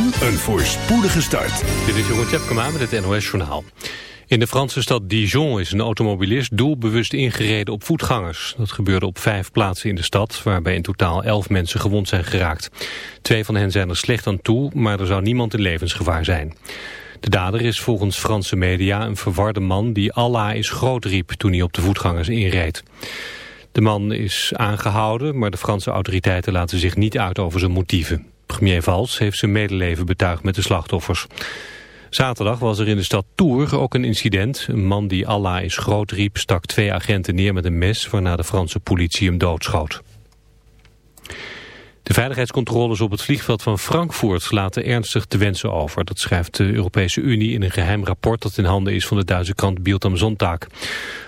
en een voorspoedige start. Dit is Jeroen Tjepkema met het NOS Journaal. In de Franse stad Dijon is een automobilist doelbewust ingereden op voetgangers. Dat gebeurde op vijf plaatsen in de stad, waarbij in totaal elf mensen gewond zijn geraakt. Twee van hen zijn er slecht aan toe, maar er zou niemand in levensgevaar zijn. De dader is volgens Franse media een verwarde man die Allah is groot riep toen hij op de voetgangers inreed. De man is aangehouden, maar de Franse autoriteiten laten zich niet uit over zijn motieven. Premier Valls heeft zijn medeleven betuigd met de slachtoffers. Zaterdag was er in de stad Tours ook een incident. Een man die Allah is groot riep stak twee agenten neer met een mes... waarna de Franse politie hem doodschoot. De veiligheidscontroles op het vliegveld van Frankfurt laten ernstig te wensen over. Dat schrijft de Europese Unie in een geheim rapport dat in handen is van de Duitse krant Bild am Sonntag.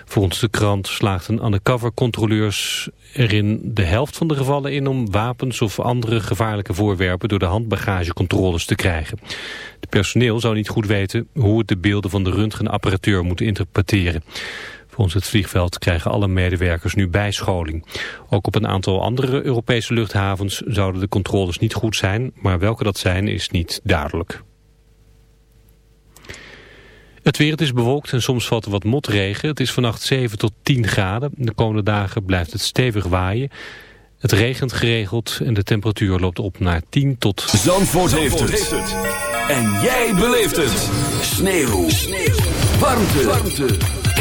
Volgens de krant slaagden undercover controleurs erin de helft van de gevallen in om wapens of andere gevaarlijke voorwerpen door de handbagagecontroles te krijgen. Het personeel zou niet goed weten hoe het de beelden van de röntgenapparatuur moet interpreteren. Volgens het vliegveld krijgen alle medewerkers nu bijscholing. Ook op een aantal andere Europese luchthavens zouden de controles niet goed zijn, maar welke dat zijn is niet duidelijk. Het weer, het is bewolkt en soms valt er wat motregen. Het is vannacht 7 tot 10 graden. De komende dagen blijft het stevig waaien. Het regent geregeld en de temperatuur loopt op naar 10 tot... Zandvoort, heeft, het. En jij beleeft het. Sneeuw. Sneeuw. Warmte. Warmte.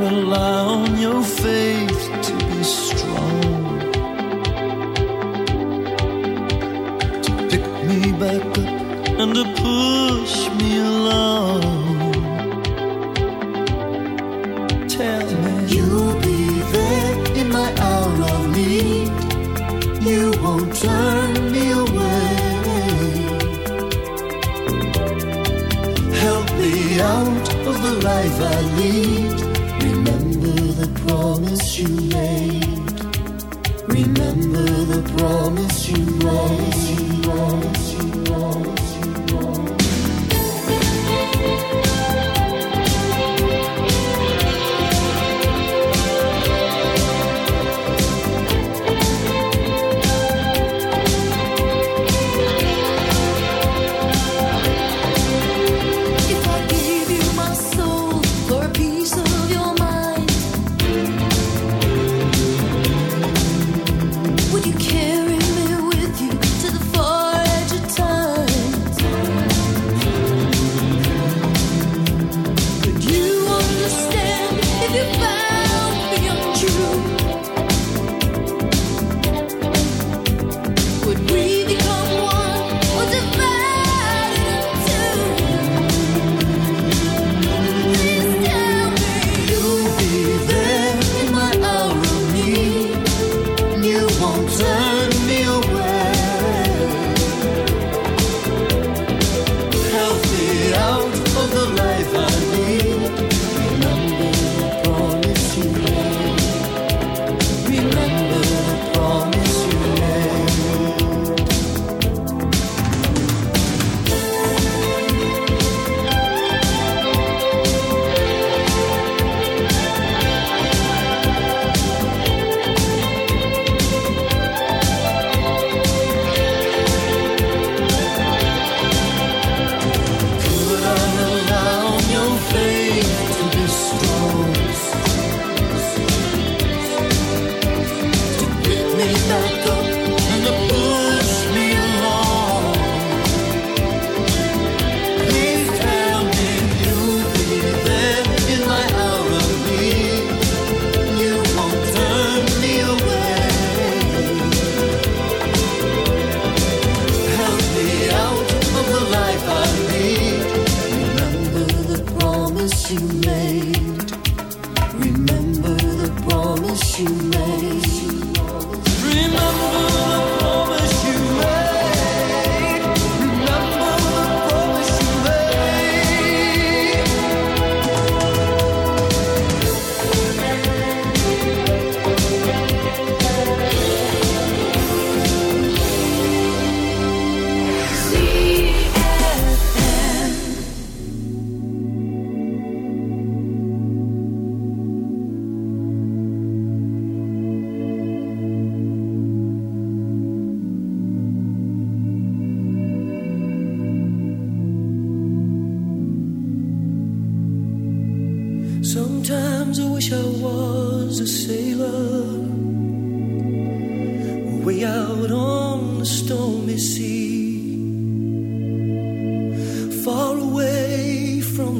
rely on your faith to be strong. To pick me back up and to push me along.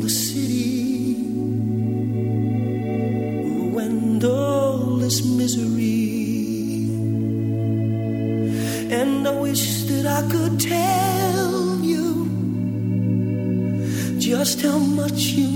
the city will all this misery. And I wish that I could tell you just how much you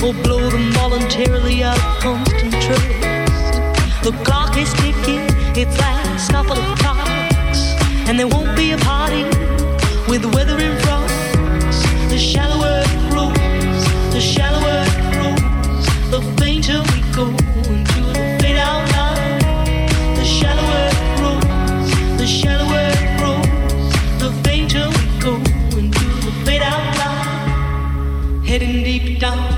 will blow them voluntarily out of constant trust. The clock is ticking, its last couple of clocks, and there won't be a party with weather in front. The shallower it grows, the shallower it grows, the fainter we go into the fade line. The shallower it grows, the shallower it grows, the fainter we go into the fade line. Heading deep down.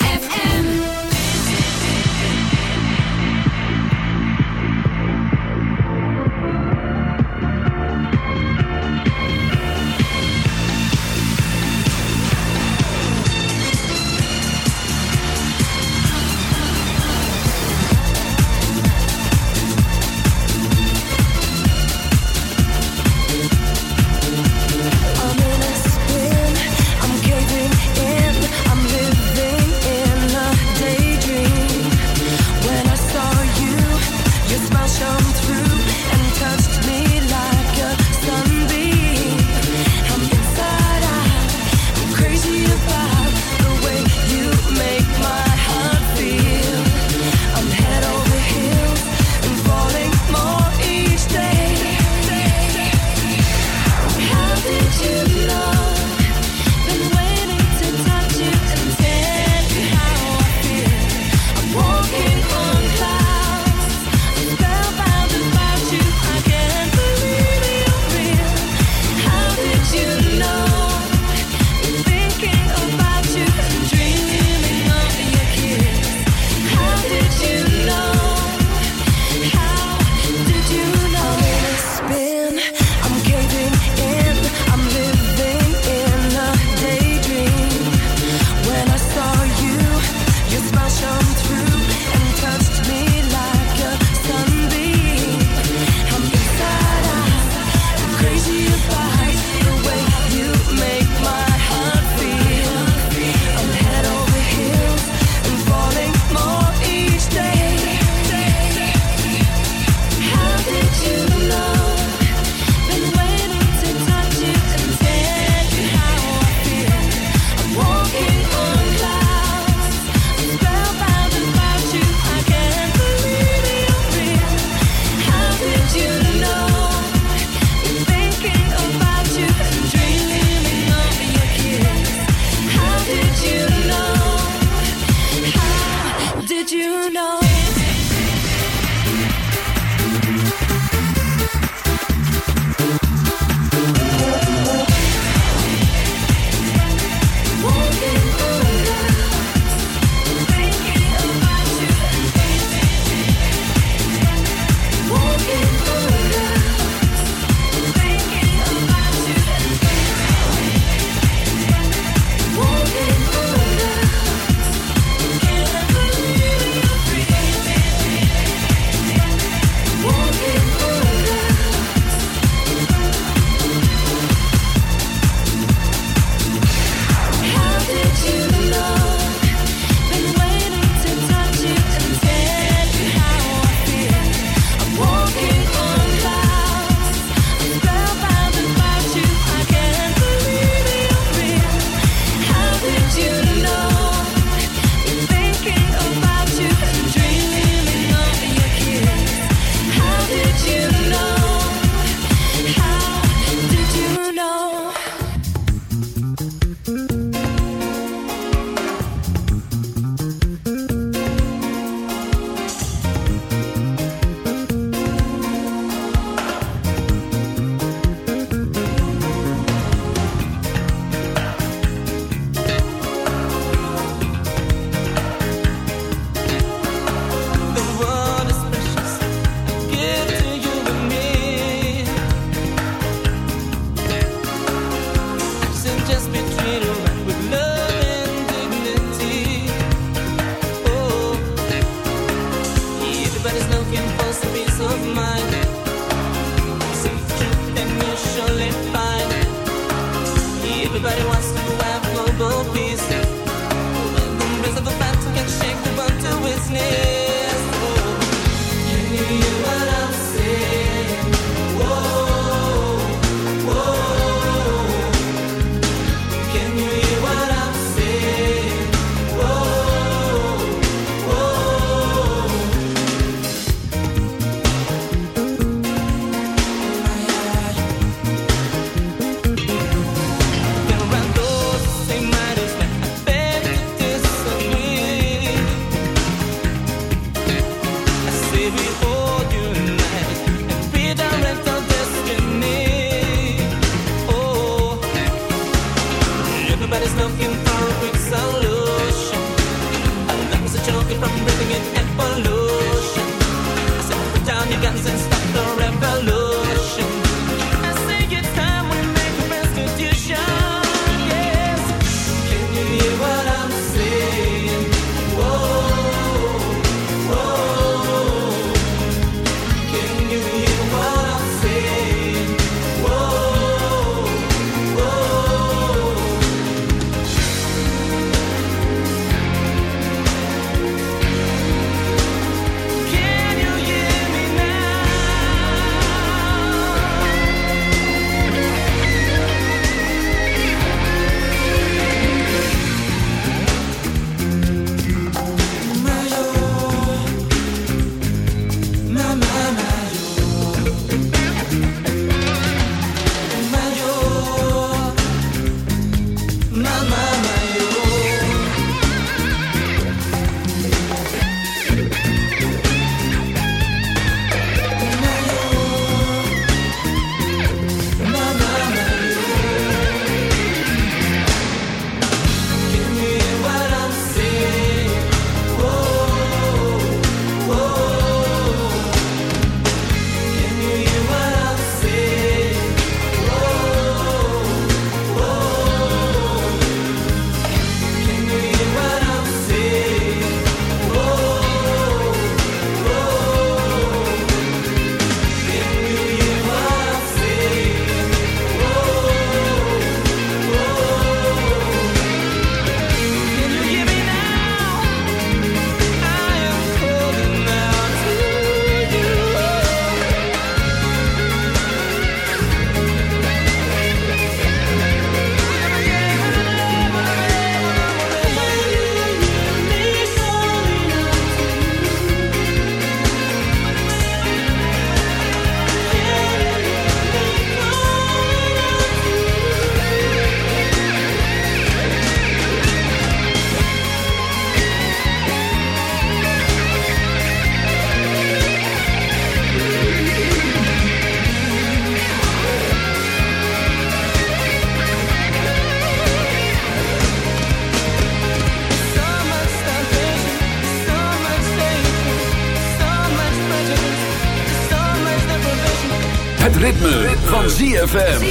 ZFM.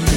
to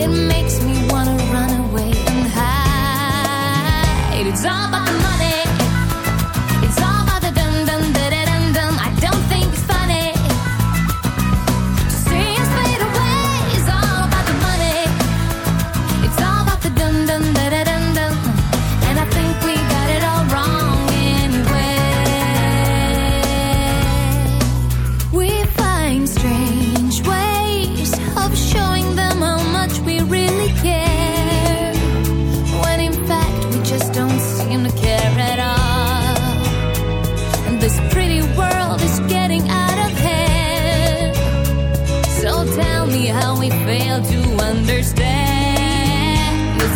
It makes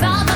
understand.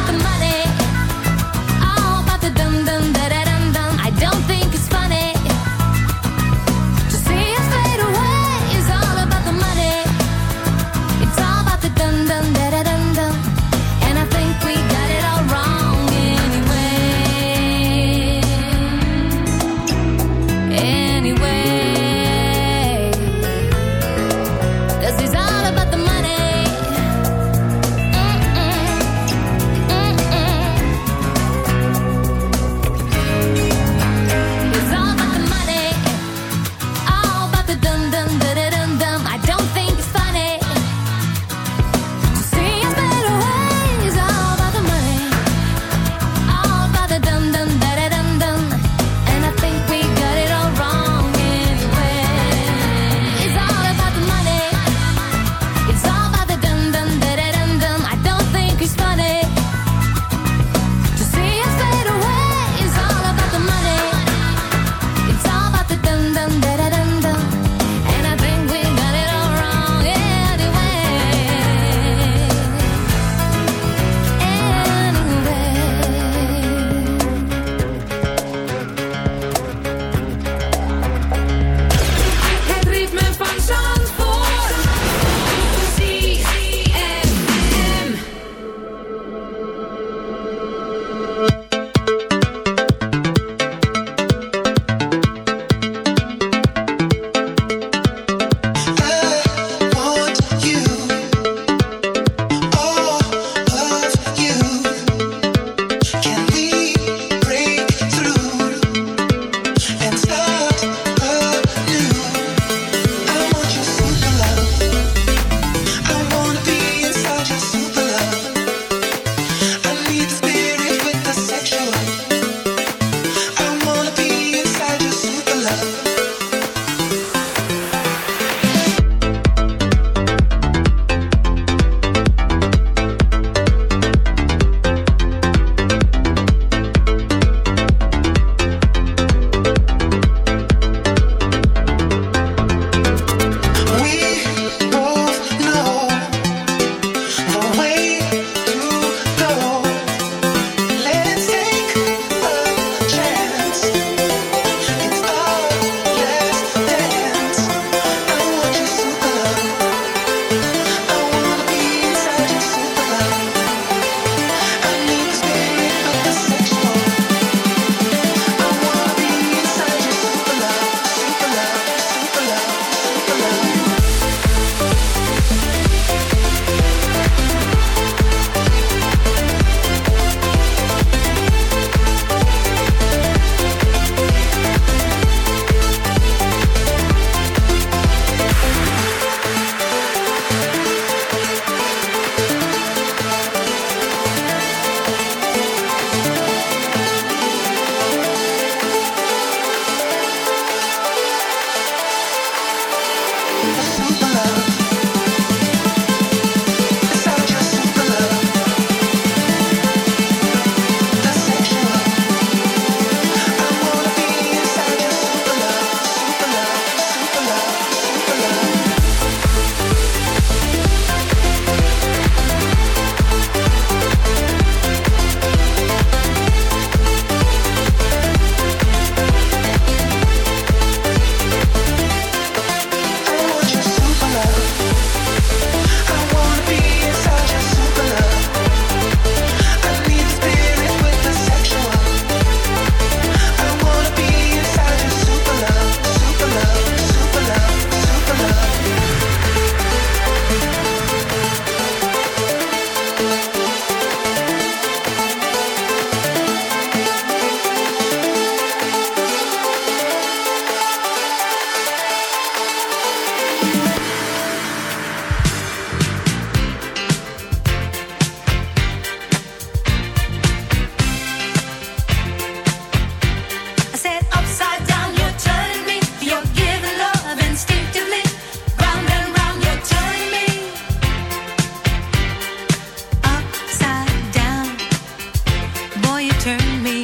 turn me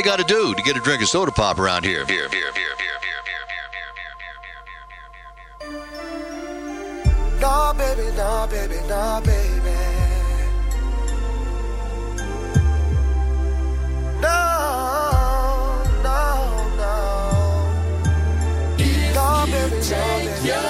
What's a body got to do to get a drink of soda pop around here? Here, here, here, here, here, here, here, here, here, here, here. No, baby, no, baby, no, baby. No, no, no. No, baby, no, baby, no, baby. away